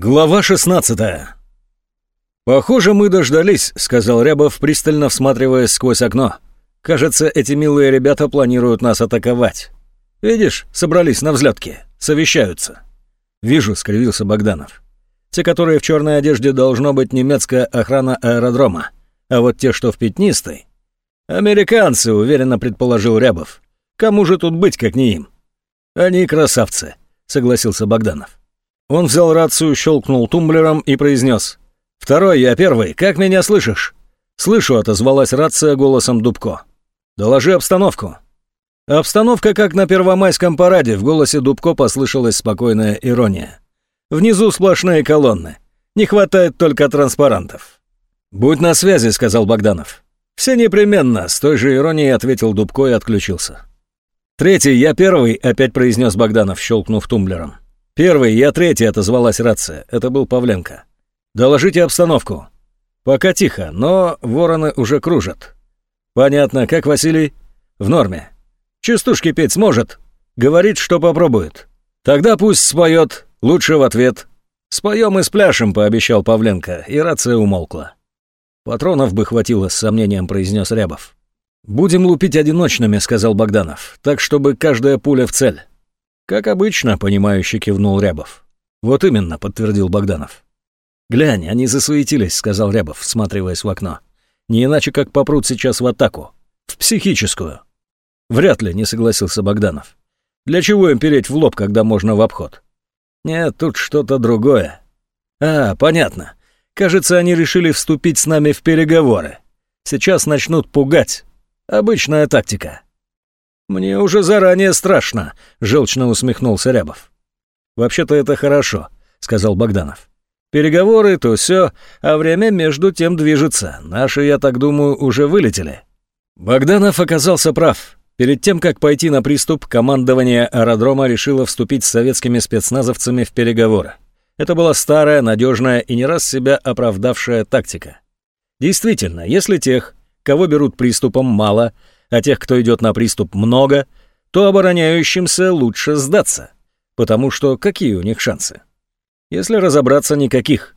Глава 16 «Похоже, мы дождались», — сказал Рябов, пристально всматриваясь сквозь окно. «Кажется, эти милые ребята планируют нас атаковать. Видишь, собрались на взлетке, совещаются». «Вижу», — скривился Богданов. «Те, которые в черной одежде, должно быть немецкая охрана аэродрома, а вот те, что в пятнистой...» «Американцы», — уверенно предположил Рябов. «Кому же тут быть, как не им?» «Они красавцы», — согласился Богданов. Он взял рацию, щелкнул тумблером и произнес. «Второй, я первый. Как меня слышишь?» «Слышу», — отозвалась рация голосом Дубко. «Доложи обстановку». Обстановка как на Первомайском параде, в голосе Дубко послышалась спокойная ирония. «Внизу сплошные колонны. Не хватает только транспарантов». «Будь на связи», — сказал Богданов. «Все непременно», — с той же иронией ответил Дубко и отключился. «Третий, я первый», — опять произнес Богданов, щелкнув тумблером. «Первый, я третий», — отозвалась рация. Это был Павленко. «Доложите обстановку». «Пока тихо, но вороны уже кружат». «Понятно. Как Василий?» «В норме». «Частушки петь сможет?» «Говорит, что попробует». «Тогда пусть споет. Лучше в ответ». «Споем и спляшем», — пообещал Павленко, и рация умолкла. «Патронов бы хватило», — с сомнением произнес Рябов. «Будем лупить одиночными», — сказал Богданов, «так, чтобы каждая пуля в цель». «Как обычно», — понимающе кивнул Рябов. «Вот именно», — подтвердил Богданов. «Глянь, они засуетились», — сказал Рябов, всматриваясь в окно. «Не иначе, как попрут сейчас в атаку. В психическую». «Вряд ли», — не согласился Богданов. «Для чего им переть в лоб, когда можно в обход?» «Нет, тут что-то другое». «А, понятно. Кажется, они решили вступить с нами в переговоры. Сейчас начнут пугать. Обычная тактика». «Мне уже заранее страшно», — желчно усмехнулся Рябов. «Вообще-то это хорошо», — сказал Богданов. «Переговоры, то все, а время между тем движется. Наши, я так думаю, уже вылетели». Богданов оказался прав. Перед тем, как пойти на приступ, командование аэродрома решило вступить с советскими спецназовцами в переговоры. Это была старая, надежная и не раз себя оправдавшая тактика. Действительно, если тех, кого берут приступом, мало — а тех, кто идет на приступ, много, то обороняющимся лучше сдаться. Потому что какие у них шансы? Если разобраться, никаких.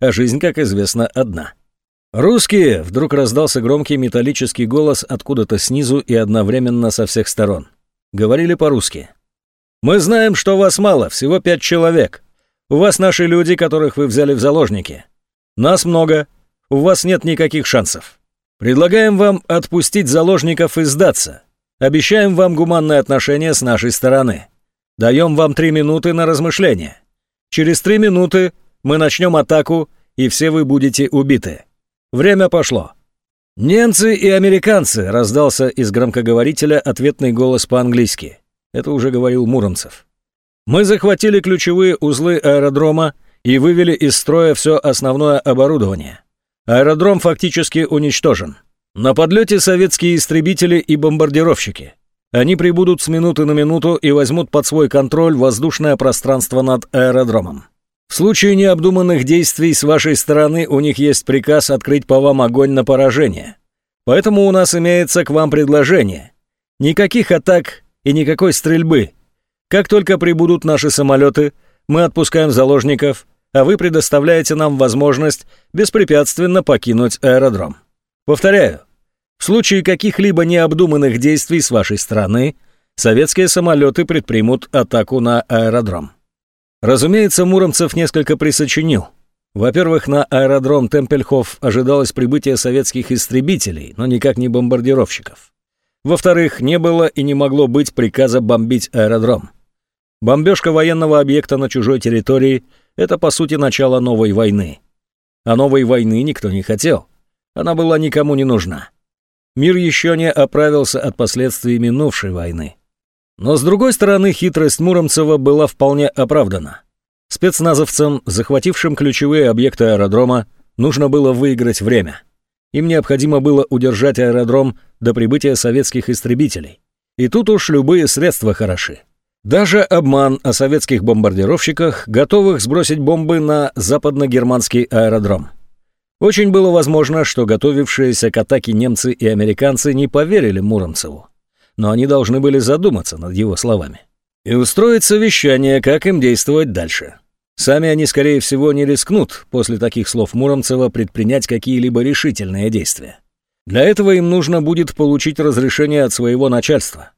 А жизнь, как известно, одна. «Русские!» — вдруг раздался громкий металлический голос откуда-то снизу и одновременно со всех сторон. Говорили по-русски. «Мы знаем, что вас мало, всего пять человек. У вас наши люди, которых вы взяли в заложники. Нас много, у вас нет никаких шансов. Предлагаем вам отпустить заложников и сдаться. Обещаем вам гуманное отношение с нашей стороны. Даем вам три минуты на размышление. Через три минуты мы начнем атаку, и все вы будете убиты. Время пошло. «Немцы и американцы!» — раздался из громкоговорителя ответный голос по-английски. Это уже говорил Муромцев. «Мы захватили ключевые узлы аэродрома и вывели из строя все основное оборудование. Аэродром фактически уничтожен. На подлете советские истребители и бомбардировщики. Они прибудут с минуты на минуту и возьмут под свой контроль воздушное пространство над аэродромом. В случае необдуманных действий с вашей стороны у них есть приказ открыть по вам огонь на поражение. Поэтому у нас имеется к вам предложение. Никаких атак и никакой стрельбы. Как только прибудут наши самолеты, мы отпускаем заложников, а вы предоставляете нам возможность беспрепятственно покинуть аэродром. Повторяю, в случае каких-либо необдуманных действий с вашей стороны, советские самолеты предпримут атаку на аэродром. Разумеется, Муромцев несколько присочинил. Во-первых, на аэродром Темпельхоф ожидалось прибытие советских истребителей, но никак не бомбардировщиков. Во-вторых, не было и не могло быть приказа бомбить аэродром. Бомбежка военного объекта на чужой территории – это, по сути, начало новой войны. А новой войны никто не хотел. Она была никому не нужна. Мир еще не оправился от последствий минувшей войны. Но, с другой стороны, хитрость Муромцева была вполне оправдана. Спецназовцам, захватившим ключевые объекты аэродрома, нужно было выиграть время. Им необходимо было удержать аэродром до прибытия советских истребителей. И тут уж любые средства хороши. Даже обман о советских бомбардировщиках, готовых сбросить бомбы на западно-германский аэродром. Очень было возможно, что готовившиеся к атаке немцы и американцы не поверили Муромцеву. Но они должны были задуматься над его словами. И устроить совещание, как им действовать дальше. Сами они, скорее всего, не рискнут после таких слов Муромцева предпринять какие-либо решительные действия. Для этого им нужно будет получить разрешение от своего начальства.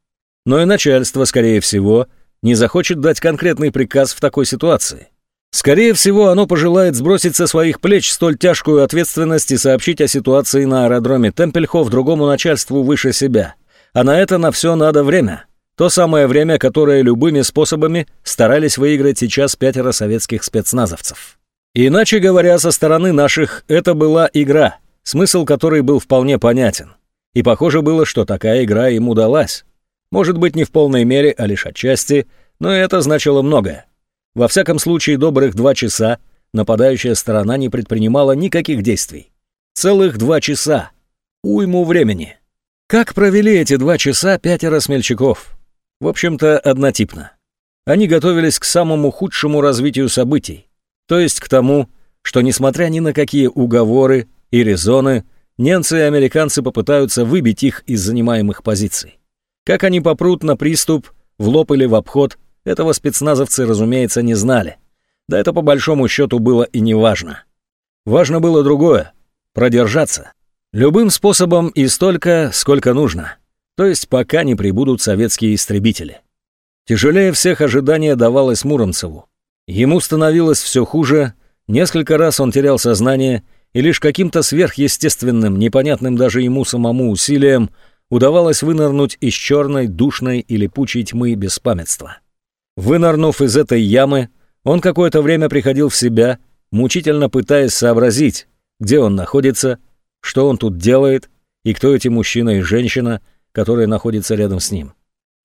Но и начальство, скорее всего, не захочет дать конкретный приказ в такой ситуации. Скорее всего, оно пожелает сбросить со своих плеч столь тяжкую ответственность и сообщить о ситуации на аэродроме Темпельхоф другому начальству выше себя. А на это на все надо время. То самое время, которое любыми способами старались выиграть сейчас пятеро советских спецназовцев. Иначе говоря, со стороны наших это была игра, смысл которой был вполне понятен. И похоже было, что такая игра им удалась. Может быть, не в полной мере, а лишь отчасти, но это значило многое. Во всяком случае, добрых два часа нападающая сторона не предпринимала никаких действий. Целых два часа. Уйму времени. Как провели эти два часа пятеро смельчаков? В общем-то, однотипно. Они готовились к самому худшему развитию событий, то есть к тому, что, несмотря ни на какие уговоры и резоны, немцы и американцы попытаются выбить их из занимаемых позиций. Как они попрут на приступ, в лоб или в обход, этого спецназовцы, разумеется, не знали. Да это по большому счету было и не важно. Важно было другое — продержаться. Любым способом и столько, сколько нужно то есть пока не прибудут советские истребители. Тяжелее всех ожидания давалось Муромцеву. Ему становилось все хуже, несколько раз он терял сознание, и лишь каким-то сверхъестественным, непонятным даже ему самому усилием удавалось вынырнуть из черной, душной и липучей тьмы беспамятства. Вынырнув из этой ямы, он какое-то время приходил в себя, мучительно пытаясь сообразить, где он находится, что он тут делает и кто эти мужчина и женщина — которая находится рядом с ним.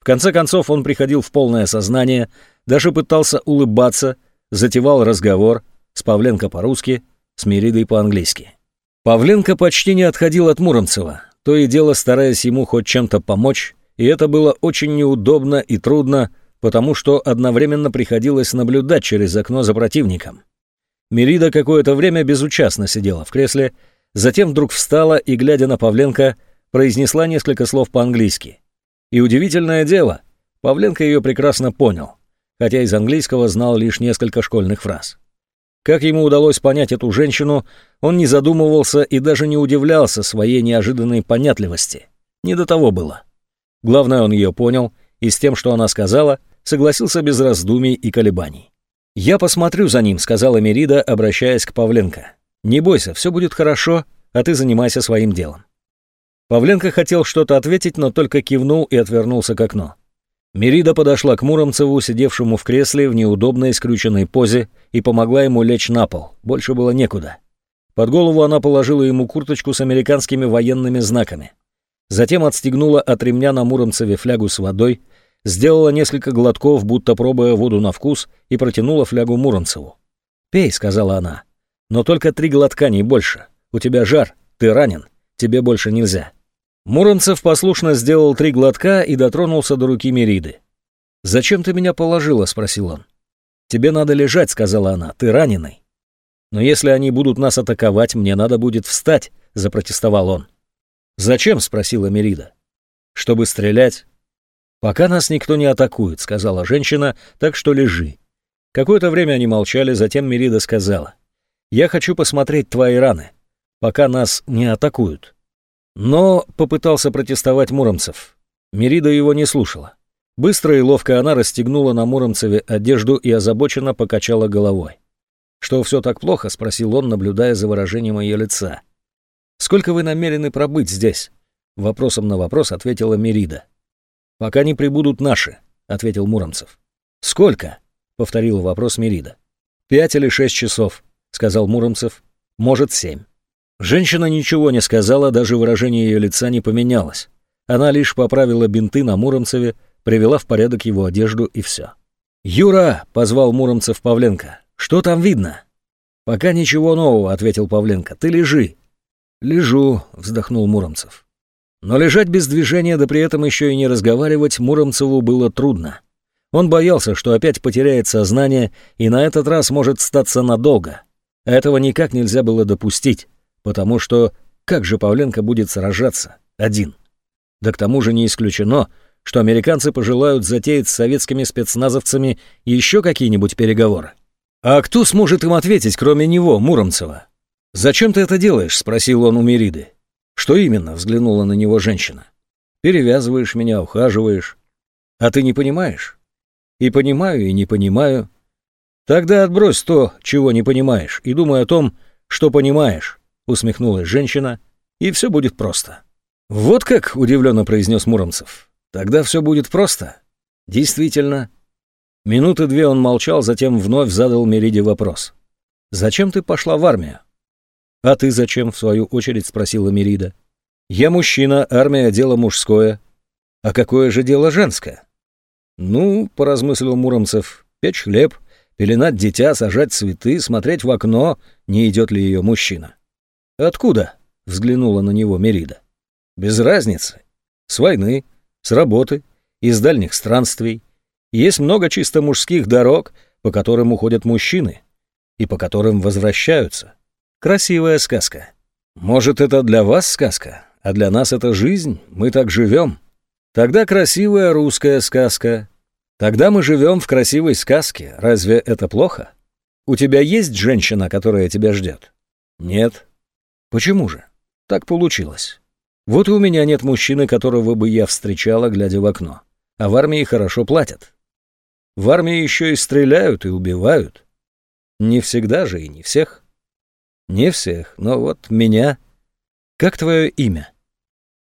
В конце концов он приходил в полное сознание, даже пытался улыбаться, затевал разговор с Павленко по-русски, с Меридой по-английски. Павленко почти не отходил от Муромцева, то и дело стараясь ему хоть чем-то помочь, и это было очень неудобно и трудно, потому что одновременно приходилось наблюдать через окно за противником. Мерида какое-то время безучастно сидела в кресле, затем вдруг встала и, глядя на Павленко, произнесла несколько слов по-английски. И удивительное дело, Павленко ее прекрасно понял, хотя из английского знал лишь несколько школьных фраз. Как ему удалось понять эту женщину, он не задумывался и даже не удивлялся своей неожиданной понятливости. Не до того было. Главное, он ее понял, и с тем, что она сказала, согласился без раздумий и колебаний. «Я посмотрю за ним», — сказала Мерида, обращаясь к Павленко. «Не бойся, все будет хорошо, а ты занимайся своим делом». Павленко хотел что-то ответить, но только кивнул и отвернулся к окну. Мерида подошла к Муромцеву, сидевшему в кресле в неудобной скрюченной позе, и помогла ему лечь на пол. Больше было некуда. Под голову она положила ему курточку с американскими военными знаками. Затем отстегнула от ремня на Муромцеве флягу с водой, сделала несколько глотков, будто пробуя воду на вкус, и протянула флягу Муромцеву. «Пей», — сказала она, — «но только три глотка, не больше. У тебя жар, ты ранен, тебе больше нельзя». Муромцев послушно сделал три глотка и дотронулся до руки Мериды. «Зачем ты меня положила?» — спросил он. «Тебе надо лежать», — сказала она, — «ты раненый». «Но если они будут нас атаковать, мне надо будет встать», — запротестовал он. «Зачем?» — спросила Мерида. «Чтобы стрелять». «Пока нас никто не атакует», — сказала женщина, — «так что лежи». Какое-то время они молчали, затем Мерида сказала. «Я хочу посмотреть твои раны, пока нас не атакуют». Но попытался протестовать Муромцев. Мерида его не слушала. Быстро и ловко она расстегнула на Муромцеве одежду и озабоченно покачала головой. «Что все так плохо?» — спросил он, наблюдая за выражением ее лица. «Сколько вы намерены пробыть здесь?» Вопросом на вопрос ответила Мерида. «Пока не прибудут наши», — ответил Муромцев. «Сколько?» — повторил вопрос Мерида. «Пять или шесть часов», — сказал Муромцев. «Может, семь». Женщина ничего не сказала, даже выражение ее лица не поменялось. Она лишь поправила бинты на Муромцеве, привела в порядок его одежду и все. «Юра!» — позвал Муромцев Павленко. «Что там видно?» «Пока ничего нового», — ответил Павленко. «Ты лежи». «Лежу», — вздохнул Муромцев. Но лежать без движения, да при этом еще и не разговаривать, Муромцеву было трудно. Он боялся, что опять потеряет сознание и на этот раз может статься надолго. Этого никак нельзя было допустить потому что как же Павленко будет сражаться один? Да к тому же не исключено, что американцы пожелают затеять с советскими спецназовцами еще какие-нибудь переговоры. А кто сможет им ответить, кроме него, Муромцева? «Зачем ты это делаешь?» — спросил он у Мериды. «Что именно?» — взглянула на него женщина. «Перевязываешь меня, ухаживаешь. А ты не понимаешь?» «И понимаю, и не понимаю. Тогда отбрось то, чего не понимаешь, и думай о том, что понимаешь», — усмехнулась женщина, — «и все будет просто». «Вот как?» — удивленно произнес Муромцев. «Тогда все будет просто». «Действительно». Минуты две он молчал, затем вновь задал Мериде вопрос. «Зачем ты пошла в армию?» «А ты зачем?» — в свою очередь спросила Мерида. «Я мужчина, армия — дело мужское. А какое же дело женское?» «Ну, — поразмыслил Муромцев, — печь хлеб, пеленать дитя, сажать цветы, смотреть в окно, не идет ли ее мужчина». «Откуда?» — взглянула на него Мерида. «Без разницы. С войны, с работы, из дальних странствий. Есть много чисто мужских дорог, по которым уходят мужчины и по которым возвращаются. Красивая сказка. Может, это для вас сказка, а для нас это жизнь, мы так живем. Тогда красивая русская сказка. Тогда мы живем в красивой сказке. Разве это плохо? У тебя есть женщина, которая тебя ждет? Нет. Почему же? Так получилось. Вот и у меня нет мужчины, которого бы я встречала, глядя в окно. А в армии хорошо платят. В армии еще и стреляют, и убивают. Не всегда же и не всех. Не всех, но вот меня. Как твое имя?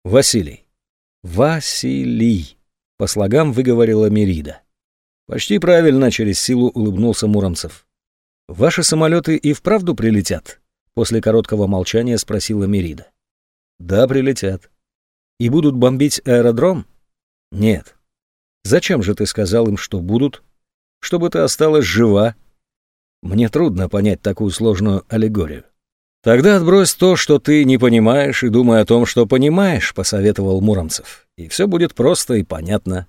Василий. Василий. По слогам выговорила Мерида. Почти правильно, через силу улыбнулся Муромцев. Ваши самолеты и вправду прилетят? После короткого молчания спросила Мерида. Да, прилетят. И будут бомбить аэродром? Нет. Зачем же ты сказал им, что будут? Чтобы ты осталась жива. Мне трудно понять такую сложную аллегорию. «Тогда отбрось то, что ты не понимаешь, и думай о том, что понимаешь», — посоветовал Муромцев. «И все будет просто и понятно».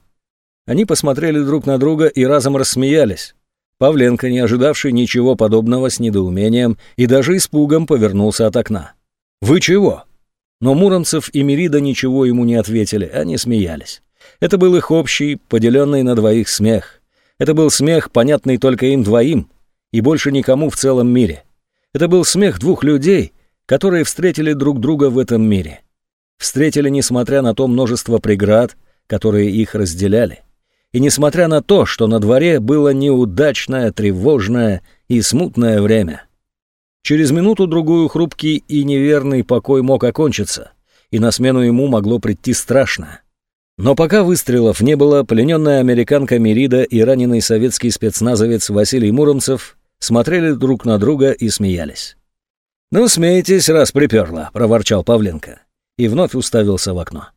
Они посмотрели друг на друга и разом рассмеялись. Павленко, не ожидавший ничего подобного, с недоумением и даже испугом повернулся от окна. «Вы чего?» Но Муромцев и Мерида ничего ему не ответили, они смеялись. Это был их общий, поделенный на двоих смех. Это был смех, понятный только им двоим, и больше никому в целом мире. Это был смех двух людей, которые встретили друг друга в этом мире. Встретили, несмотря на то множество преград, которые их разделяли. И несмотря на то, что на дворе было неудачное, тревожное и смутное время. Через минуту-другую хрупкий и неверный покой мог окончиться, и на смену ему могло прийти страшно. Но пока выстрелов не было, плененная американка Мерида и раненый советский спецназовец Василий Муромцев смотрели друг на друга и смеялись. «Ну, смейтесь, раз приперло», — проворчал Павленко и вновь уставился в окно.